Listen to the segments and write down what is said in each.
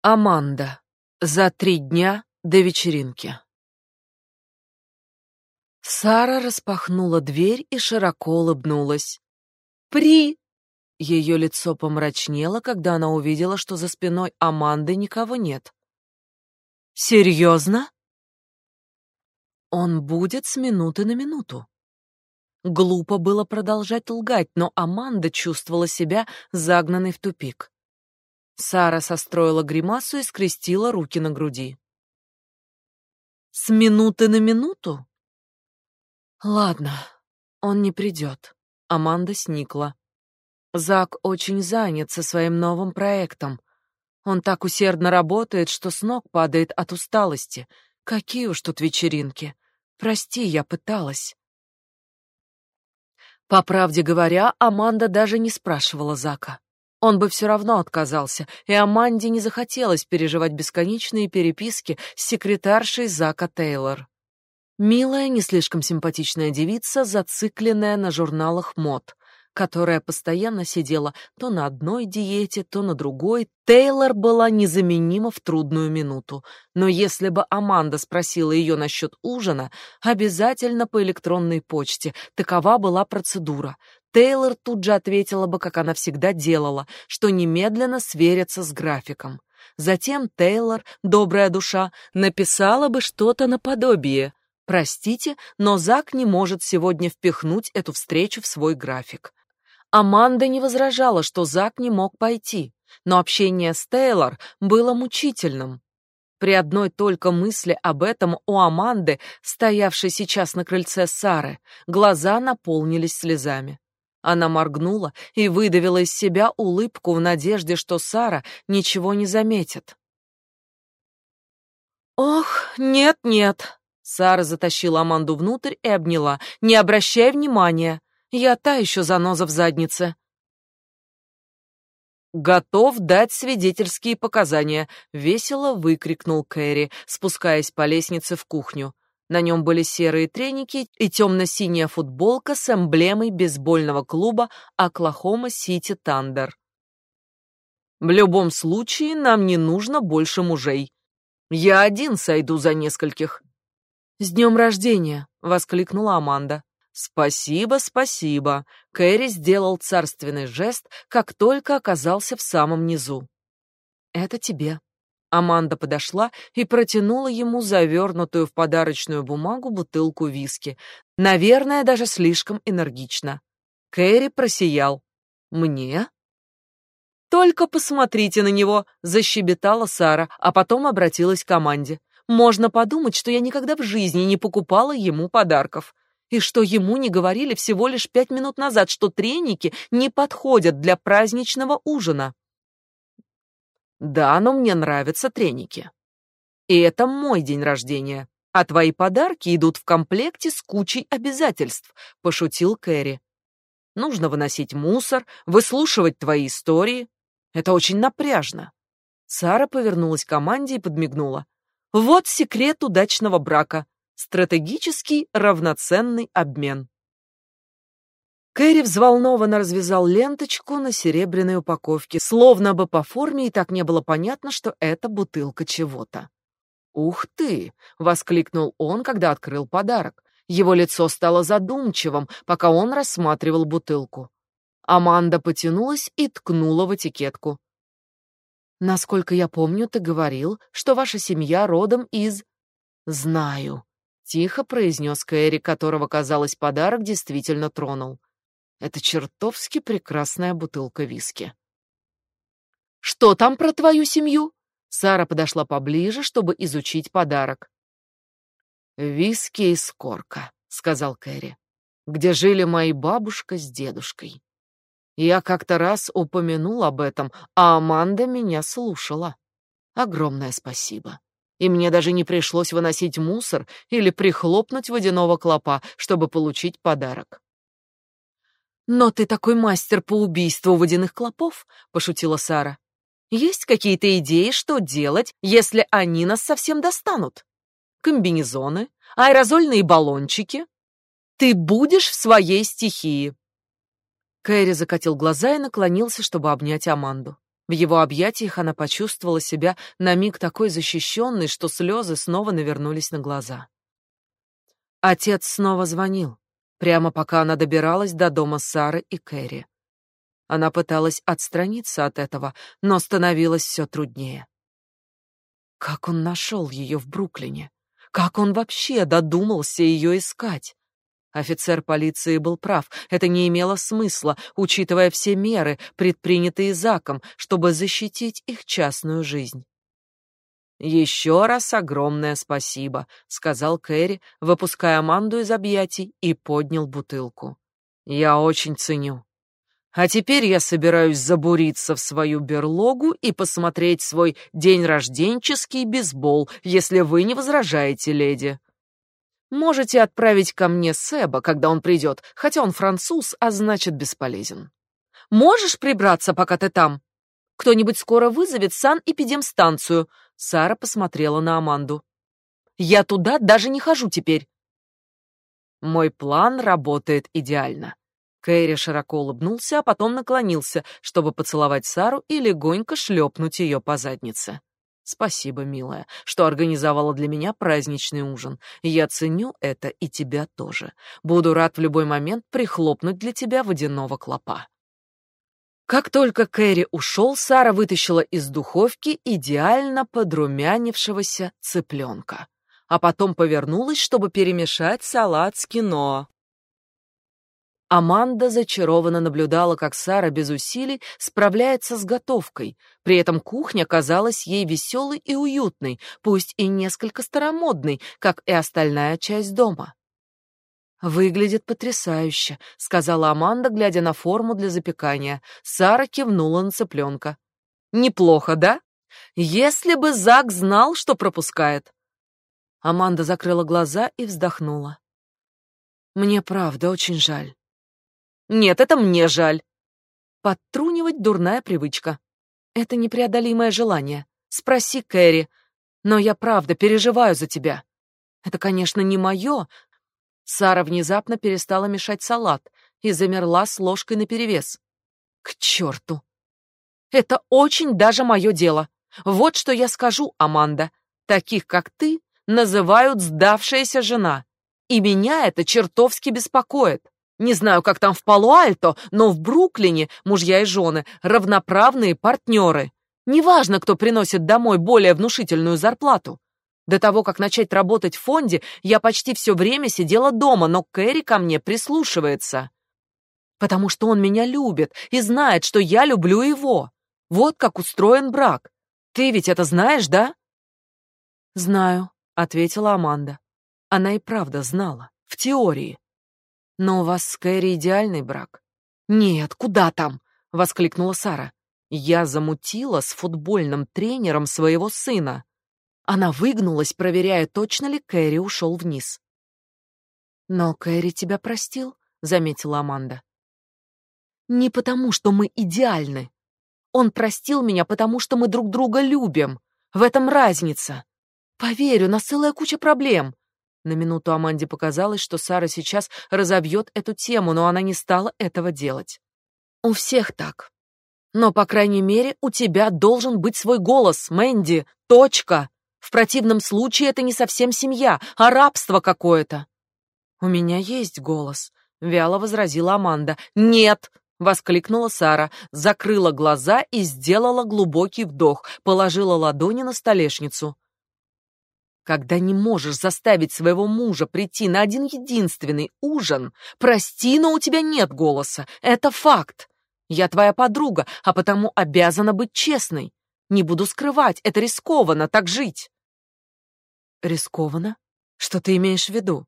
Аманда. За три дня до вечеринки. Сара распахнула дверь и широко улыбнулась. «При!» Ее лицо помрачнело, когда она увидела, что за спиной Аманды никого нет. «Серьезно?» Он будет с минуты на минуту. Глупо было продолжать лгать, но Аманда чувствовала себя загнанной в тупик. Сара состроила гримасу и скрестила руки на груди. С минуты на минуту? Ладно, он не придет. Аманда сникла. Зак очень занят со своим новым проектом. Он так усердно работает, что с ног падает от усталости. Какие уж тут вечеринки. Прости, я пыталась. По правде говоря, Аманда даже не спрашивала Зака. Он бы все равно отказался, и Аманде не захотелось переживать бесконечные переписки с секретаршей Зака Тейлор. Милая, не слишком симпатичная девица, зацикленная на журналах мод, которая постоянно сидела то на одной диете, то на другой. Тейлор была незаменима в трудную минуту, но если бы Аманда спросила ее насчет ужина, обязательно по электронной почте, такова была процедура. Тейлор тут же ответила бы, как она всегда делала, что немедленно сверится с графиком. Затем Тейлор, добрая душа, написала бы что-то наподобие «Простите, но Зак не может сегодня впихнуть эту встречу в свой график». Аманда не возражала, что Зак не мог пойти, но общение с Тейлор было мучительным. При одной только мысли об этом у Аманды, стоявшей сейчас на крыльце Сары, глаза наполнились слезами. Она моргнула и выдавила из себя улыбку в надежде, что Сара ничего не заметит. «Ох, нет-нет!» Сара затащила Аманду внутрь и обняла. «Не обращай внимания, я та еще заноза в заднице». «Готов дать свидетельские показания», — весело выкрикнул Кэрри, спускаясь по лестнице в кухню. На нем были серые треники и темно-синяя футболка с эмблемой бейсбольного клуба Оклахома Сити Тандер. В любом случае нам не нужно больше мужей. Я один сойду за нескольких. С днем рождения, воскликнула Аманда. Спасибо, спасибо. Кэрри сделал царственный жест, как только оказался в самом низу. Это тебе. Аманда подошла и протянула ему завернутую в подарочную бумагу бутылку виски. Наверное, даже слишком энергично. Кэрри просиял. «Мне?» «Только посмотрите на него!» — защебетала Сара, а потом обратилась к команде. «Можно подумать, что я никогда в жизни не покупала ему подарков. И что ему не говорили всего лишь пять минут назад, что треники не подходят для праздничного ужина». Да, но мне нравятся треники. И это мой день рождения, а твои подарки идут в комплекте с кучей обязательств, пошутил Кэрри. Нужно выносить мусор, выслушивать твои истории. Это очень напряжно. Сара повернулась к команде и подмигнула. Вот секрет удачного брака. Стратегический равноценный обмен. Кэрри взволнованно развязал ленточку на серебряной упаковке, словно бы по форме и так не было понятно, что это бутылка чего-то. «Ух ты!» — воскликнул он, когда открыл подарок. Его лицо стало задумчивым, пока он рассматривал бутылку. Аманда потянулась и ткнула в этикетку. «Насколько я помню, ты говорил, что ваша семья родом из...» «Знаю», — тихо произнес Кэрри, которого, казалось, подарок действительно тронул. Это чертовски прекрасная бутылка виски. Что там про твою семью? Сара подошла поближе, чтобы изучить подарок. Виски из корка, сказал Кэрри, где жили мои бабушка с дедушкой. Я как-то раз упомянул об этом, а Аманда меня слушала. Огромное спасибо. И мне даже не пришлось выносить мусор или прихлопнуть водяного клопа, чтобы получить подарок. «Но ты такой мастер по убийству водяных клопов», — пошутила Сара. «Есть какие-то идеи, что делать, если они нас совсем достанут? Комбинезоны, аэрозольные баллончики? Ты будешь в своей стихии». Кэрри закатил глаза и наклонился, чтобы обнять Аманду. В его объятиях она почувствовала себя на миг такой защищенной, что слезы снова навернулись на глаза. Отец снова звонил, прямо пока она добиралась до дома Сары и Кэрри. Она пыталась отстраниться от этого, но становилось все труднее. Как он нашел ее в Бруклине? Как он вообще додумался ее искать? Офицер полиции был прав, это не имело смысла, учитывая все меры, предпринятые Заком, чтобы защитить их частную жизнь. «Еще раз огромное спасибо», — сказал Кэрри, выпуская Аманду из объятий и поднял бутылку. «Я очень ценю. А теперь я собираюсь забуриться в свою берлогу и посмотреть свой день рожденческий бейсбол, если вы не возражаете, леди. Можете отправить ко мне Себа, когда он придет, хотя он француз, а значит бесполезен. Можешь прибраться, пока ты там? Кто-нибудь скоро вызовет санэпидемстанцию. Сара посмотрела на Аманду. Я туда даже не хожу теперь. Мой план работает идеально. Кэрри широко улыбнулся, а потом наклонился, чтобы поцеловать Сару и легонько шлепнуть ее по заднице. Спасибо, милая, что организовала для меня праздничный ужин. Я ценю это и тебя тоже. Буду рад в любой момент прихлопнуть для тебя водяного клопа. Как только Кэрри ушел, Сара вытащила из духовки идеально подрумянившегося цыпленка, а потом повернулась, чтобы перемешать салат с кино. Аманда зачарованно наблюдала, как Сара без усилий справляется с готовкой. При этом кухня казалась ей веселой и уютной, пусть и несколько старомодной, как и остальная часть дома. Выглядит потрясающе, сказала Аманда, глядя на форму для запекания. Сара кивнула на цыпленка. Неплохо, да? Если бы Зак знал, что пропускает. Аманда закрыла глаза и вздохнула. Мне правда очень жаль. Нет, это мне жаль. Подтрунивать дурная привычка. Это непреодолимое желание. Спроси Кэрри. Но я правда переживаю за тебя. Это, конечно, не мое. Сара внезапно перестала мешать салат и замерла с ложкой наперевес. К черту! Это очень даже мое дело. Вот что я скажу, Аманда. Таких, как ты, называют сдавшаяся жена. И меня это чертовски беспокоит. Не знаю, как там в Пало-Альто, но в Бруклине мужья и жены равноправные партнеры. Неважно, кто приносит домой более внушительную зарплату. До того, как начать работать в фонде, я почти все время сидела дома, но Кэрри ко мне прислушивается. Потому что он меня любит и знает, что я люблю его. Вот как устроен брак. Ты ведь это знаешь, да? Знаю, ответила Аманда. Она и правда знала, в теории. Но у вас с Кэрри идеальный брак. Нет, куда там? воскликнула Сара. Я замутила с футбольным тренером своего сына. Она выгнулась, проверяя, точно ли Кэрри ушел вниз. Но Кэрри тебя простил, заметила Аманда. Не потому, что мы идеальны. Он простил меня, потому что мы друг друга любим. В этом разница. Поверь, у нас целая куча проблем. На минуту Аманде показалось, что Сара сейчас разобьет эту тему, но она не стала этого делать. У всех так. Но, по крайней мере, у тебя должен быть свой голос, Мэнди. Точка. В противном случае это не совсем семья, а рабство какое-то. У меня есть голос, вяло возразила Аманда. Нет, воскликнула Сара, закрыла глаза и сделала глубокий вдох, положила ладони на столешницу. Когда не можешь заставить своего мужа прийти на один единственный ужин, прости, но у тебя нет голоса. Это факт. Я твоя подруга, а потому обязана быть честной. Не буду скрывать, это рискованно так жить. Рискованно? Что ты имеешь в виду?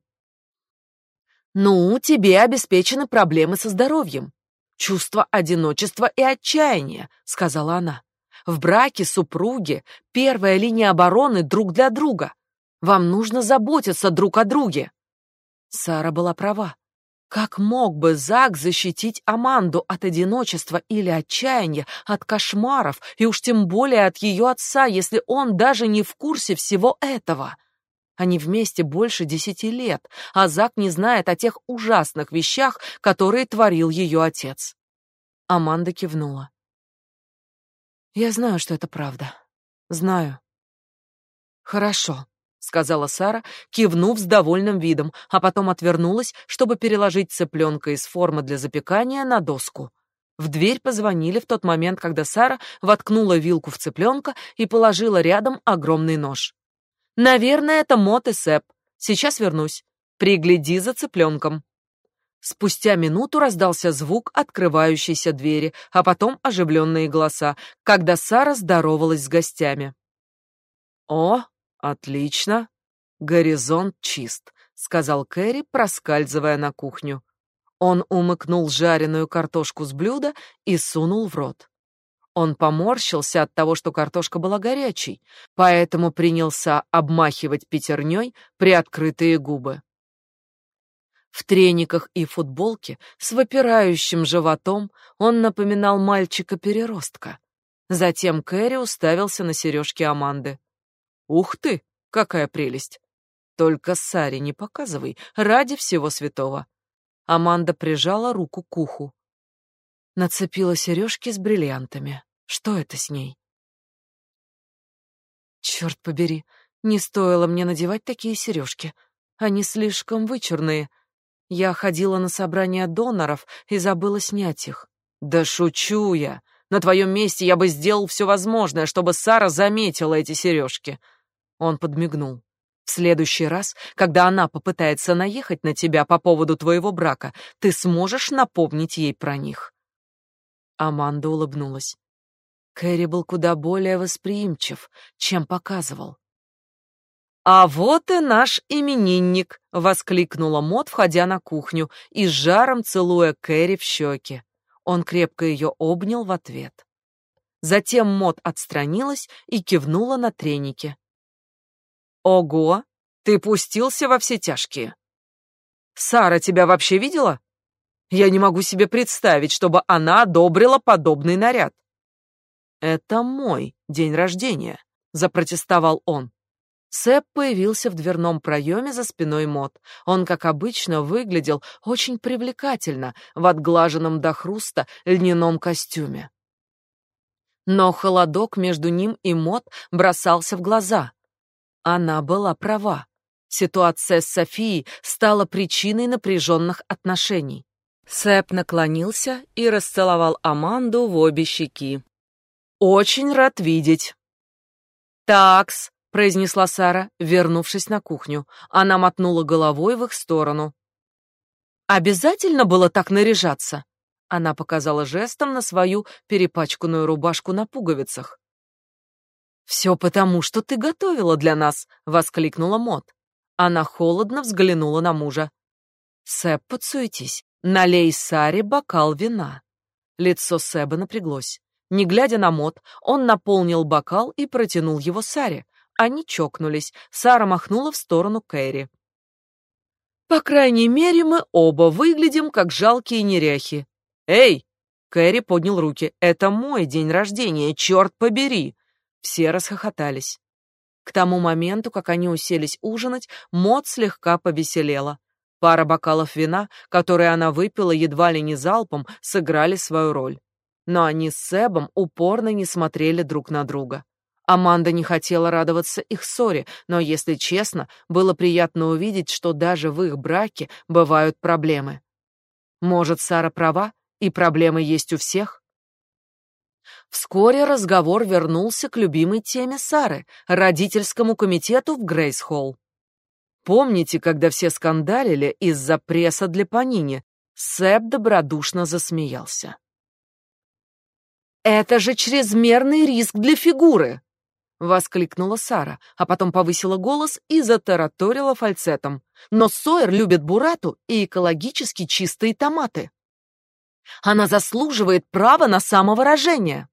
Ну, тебе обеспечены проблемы со здоровьем. Чувство одиночества и отчаяния, сказала она. В браке супруги первая линия обороны друг для друга. Вам нужно заботиться друг о друге. Сара была права. Как мог бы Зак защитить Аманду от одиночества или отчаяния, от кошмаров, и уж тем более от ее отца, если он даже не в курсе всего этого? Они вместе больше десяти лет, а Зак не знает о тех ужасных вещах, которые творил ее отец. Аманда кивнула. Я знаю, что это правда. Знаю. Хорошо, сказала Сара, кивнув с довольным видом, а потом отвернулась, чтобы переложить цыпленка из формы для запекания на доску. В дверь позвонили в тот момент, когда Сара воткнула вилку в цыпленка и положила рядом огромный нож. «Наверное, это Мот и Сэп. Сейчас вернусь. Пригляди за цыпленком». Спустя минуту раздался звук открывающейся двери, а потом оживленные голоса, когда Сара здоровалась с гостями. «О, отлично! Горизонт чист», — сказал Кэрри, проскальзывая на кухню. Он умыкнул жареную картошку с блюда и сунул в рот. Он поморщился от того, что картошка была горячей, поэтому принялся обмахивать пятерней приоткрытые губы. В трениках и футболке с выпирающим животом он напоминал мальчика-переростка. Затем Кэрри уставился на сережки Аманды. «Ух ты, какая прелесть! Только Саре не показывай, ради всего святого!» Аманда прижала руку к уху. Нацепила сережки с бриллиантами. Что это с ней? Черт побери, не стоило мне надевать такие сережки. Они слишком вычурные. Я ходила на собрание доноров и забыла снять их. Да шучу я. На твоем месте я бы сделал все возможное, чтобы Сара заметила эти сережки. Он подмигнул. В следующий раз, когда она попытается наехать на тебя по поводу твоего брака, ты сможешь напомнить ей про них. Аманда улыбнулась. Кэрри был куда более восприимчив, чем показывал. «А вот и наш именинник!» — воскликнула Мот, входя на кухню и с жаром целуя Кэрри в щеки. Он крепко ее обнял в ответ. Затем Мот отстранилась и кивнула на треники. Ого, ты пустился во все тяжкие. Сара тебя вообще видела? Я не могу себе представить, чтобы она одобрила подобный наряд. Это мой день рождения, запротестовал он. Сэп появился в дверном проеме за спиной Мот. Он, как обычно, выглядел очень привлекательно в отглаженном до хруста льняном костюме. Но холодок между ним и Мот бросался в глаза. Она была права. Ситуация с Софией стала причиной напряженных отношений. Сэп наклонился и расцеловал Аманду в обе щеки. «Очень рад видеть». «Такс», — произнесла Сара, вернувшись на кухню. Она мотнула головой в их сторону. «Обязательно было так наряжаться?» Она показала жестом на свою перепачканную рубашку на пуговицах. «Все потому, что ты готовила для нас!» — воскликнула Мот. Она холодно взглянула на мужа. «Сэб, подсуетись, налей Саре бокал вина». Лицо Сэба напряглось. Не глядя на Мот, он наполнил бокал и протянул его Саре. Они чокнулись. Сара махнула в сторону Кэрри. «По крайней мере, мы оба выглядим как жалкие неряхи». «Эй!» — Кэрри поднял руки. «Это мой день рождения, черт побери!» Все расхохотались. К тому моменту, как они уселись ужинать, Мот слегка повеселела. Пара бокалов вина, которые она выпила едва ли не залпом, сыграли свою роль. Но они с Себом упорно не смотрели друг на друга. Аманда не хотела радоваться их ссоре, но, если честно, было приятно увидеть, что даже в их браке бывают проблемы. Может, Сара права, и проблемы есть у всех? Вскоре разговор вернулся к любимой теме Сары — родительскому комитету в Грейс-Холл. Помните, когда все скандалили из-за пресса для Панини? Сэп добродушно засмеялся. «Это же чрезмерный риск для фигуры!» — воскликнула Сара, а потом повысила голос и затараторила фальцетом. «Но Сойер любит бурату и экологически чистые томаты. Она заслуживает права на самовыражение!»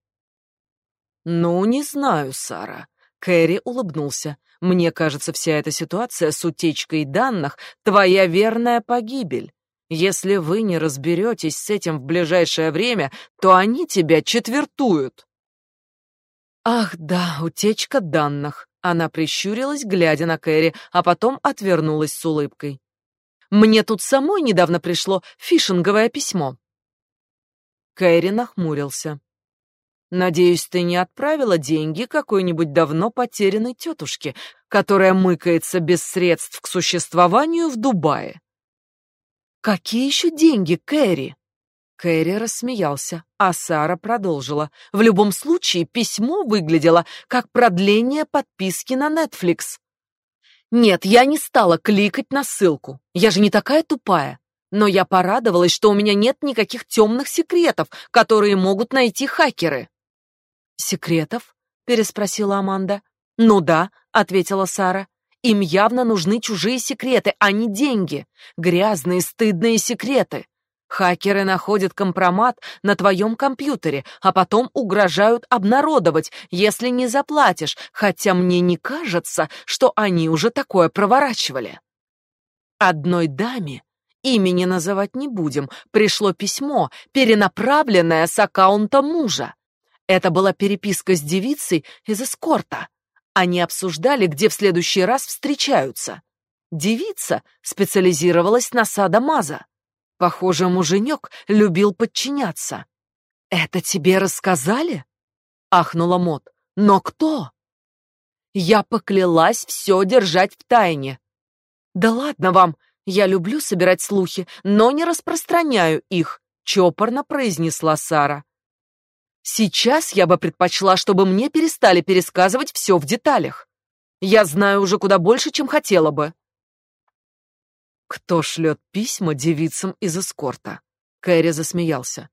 «Ну, не знаю, Сара». Кэрри улыбнулся. «Мне кажется, вся эта ситуация с утечкой данных — твоя верная погибель. Если вы не разберетесь с этим в ближайшее время, то они тебя четвертуют». «Ах да, утечка данных». Она прищурилась, глядя на Кэрри, а потом отвернулась с улыбкой. «Мне тут самой недавно пришло фишинговое письмо». Кэрри нахмурился. Надеюсь, ты не отправила деньги какой-нибудь давно потерянной тетушке, которая мыкается без средств к существованию в Дубае. Какие еще деньги, Кэрри? Кэрри рассмеялся, а Сара продолжила. В любом случае, письмо выглядело как продление подписки на Netflix. Нет, я не стала кликать на ссылку. Я же не такая тупая. Но я порадовалась, что у меня нет никаких темных секретов, которые могут найти хакеры. Секретов? переспросила Аманда. Ну да, ответила Сара. Им явно нужны чужие секреты, а не деньги. Грязные, стыдные секреты. Хакеры находят компромат на твоем компьютере, а потом угрожают обнародовать, если не заплатишь, хотя мне не кажется, что они уже такое проворачивали. Одной даме, имени называть не будем, пришло письмо, перенаправленное с аккаунта мужа. Это была переписка с девицей из эскорта. Они обсуждали, где в следующий раз встречаются. Девица специализировалась на садомаза. Похоже, муженек любил подчиняться. «Это тебе рассказали?» — ахнула Мот. «Но кто?» «Я поклялась все держать в тайне». «Да ладно вам, я люблю собирать слухи, но не распространяю их», — чопорно произнесла Сара. «Сейчас я бы предпочла, чтобы мне перестали пересказывать все в деталях. Я знаю уже куда больше, чем хотела бы». Кто шлет письма девицам из эскорта? Кэрри засмеялся.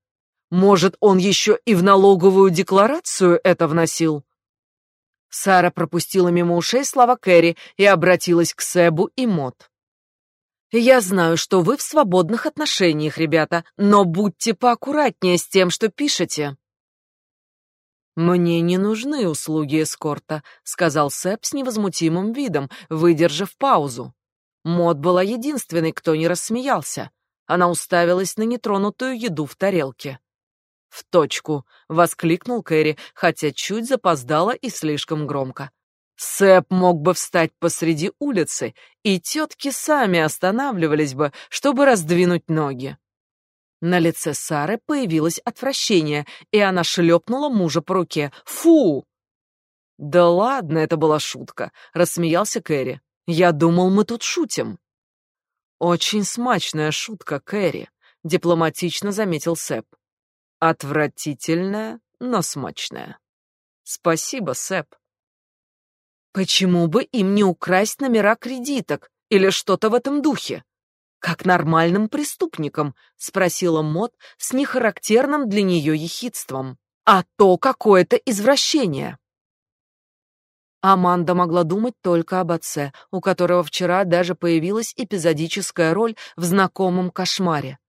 Может, он еще и в налоговую декларацию это вносил? Сара пропустила мимо ушей слова Кэрри и обратилась к Себу и Мот. Я знаю, что вы в свободных отношениях, ребята, но будьте поаккуратнее с тем, что пишете. Мне не нужны услуги эскорта, сказал Сэп с невозмутимым видом, выдержав паузу. Мод была единственной, кто не рассмеялся. Она уставилась на нетронутую еду в тарелке. «В точку!» — воскликнул Кэрри, хотя чуть запоздало и слишком громко. Сэп мог бы встать посреди улицы, и тетки сами останавливались бы, чтобы раздвинуть ноги. На лице Сары появилось отвращение, и она шлепнула мужа по руке. «Фу!» «Да ладно, это была шутка», — рассмеялся Кэрри. Я думал, мы тут шутим. Очень смачная шутка, Кэрри, дипломатично заметил Сэп. Отвратительная, но смачная. Спасибо, Сэп. Почему бы им не украсть номера кредиток или что-то в этом духе? Как нормальным преступникам, спросила Мот с нехарактерным для нее ехидством. А то какое-то извращение. Аманда могла думать только об отце, у которого вчера даже появилась эпизодическая роль в знакомом кошмаре.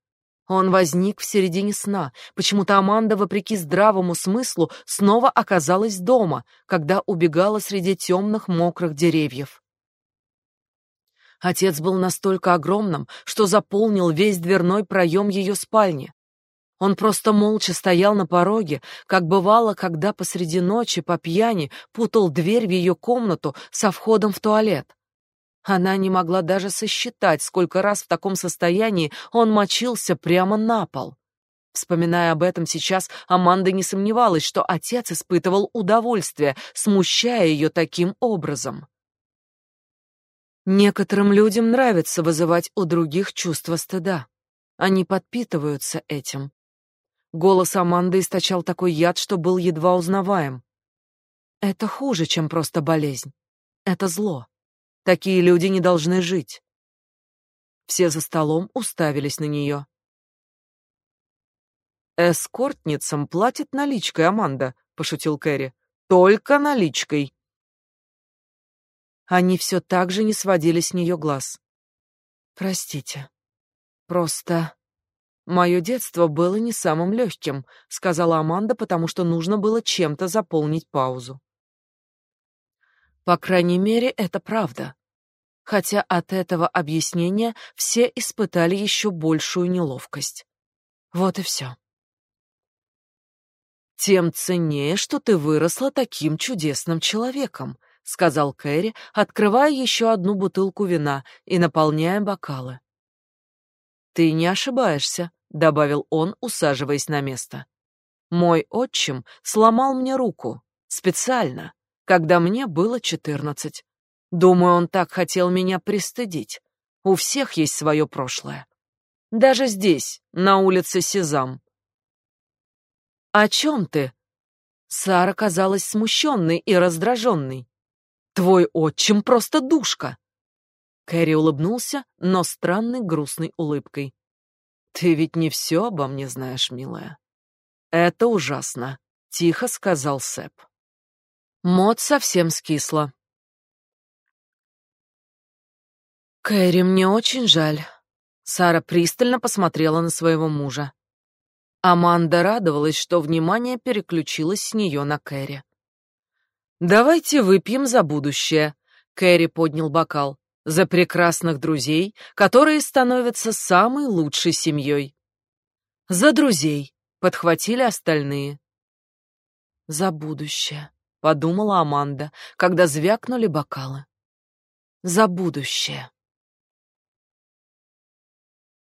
Он возник в середине сна. Почему-то Аманда, вопреки здравому смыслу, снова оказалась дома, когда убегала среди темных мокрых деревьев. Отец был настолько огромным, что заполнил весь дверной проем ее спальни. Он просто молча стоял на пороге, как бывало, когда посреди ночи по пьяни путал дверь в ее комнату со входом в туалет. Она не могла даже сосчитать, сколько раз в таком состоянии он мочился прямо на пол. Вспоминая об этом сейчас, Аманда не сомневалась, что отец испытывал удовольствие, смущая ее таким образом. Некоторым людям нравится вызывать у других чувство стыда. Они подпитываются этим. Голос Аманды источал такой яд, что был едва узнаваем. Это хуже, чем просто болезнь. Это зло. Такие люди не должны жить. Все за столом уставились на нее. Эскортницам платят наличкой, Аманда, пошутил Кэрри. Только наличкой. Они все так же не сводили с нее глаз. Простите. Просто Мое детство было не самым легким», — сказала Аманда, потому что нужно было чем-то заполнить паузу. По крайней мере, это правда. Хотя от этого объяснения все испытали еще большую неловкость. Вот и все. Тем ценнее, что ты выросла таким чудесным человеком, сказал Кэрри, открывая еще одну бутылку вина и наполняя бокалы. Ты не ошибаешься, добавил он, усаживаясь на место. Мой отчим сломал мне руку. Специально, когда мне было четырнадцать. Думаю, он так хотел меня пристыдить. У всех есть свое прошлое. Даже здесь, на улице Сезам. «О чем ты?» Сара казалась смущенной и раздраженной. «Твой отчим просто душка!» Кэрри улыбнулся, но странной грустной улыбкой. «Ты ведь не все обо мне знаешь, милая». «Это ужасно», — тихо сказал Сэп. Мод совсем скисла. «Кэрри, мне очень жаль». Сара пристально посмотрела на своего мужа. Аманда радовалась, что внимание переключилось с нее на Кэрри. «Давайте выпьем за будущее», — Кэрри поднял бокал за прекрасных друзей, которые становятся самой лучшей семьей. За друзей, подхватили остальные. За будущее, подумала Аманда, когда звякнули бокалы. За будущее.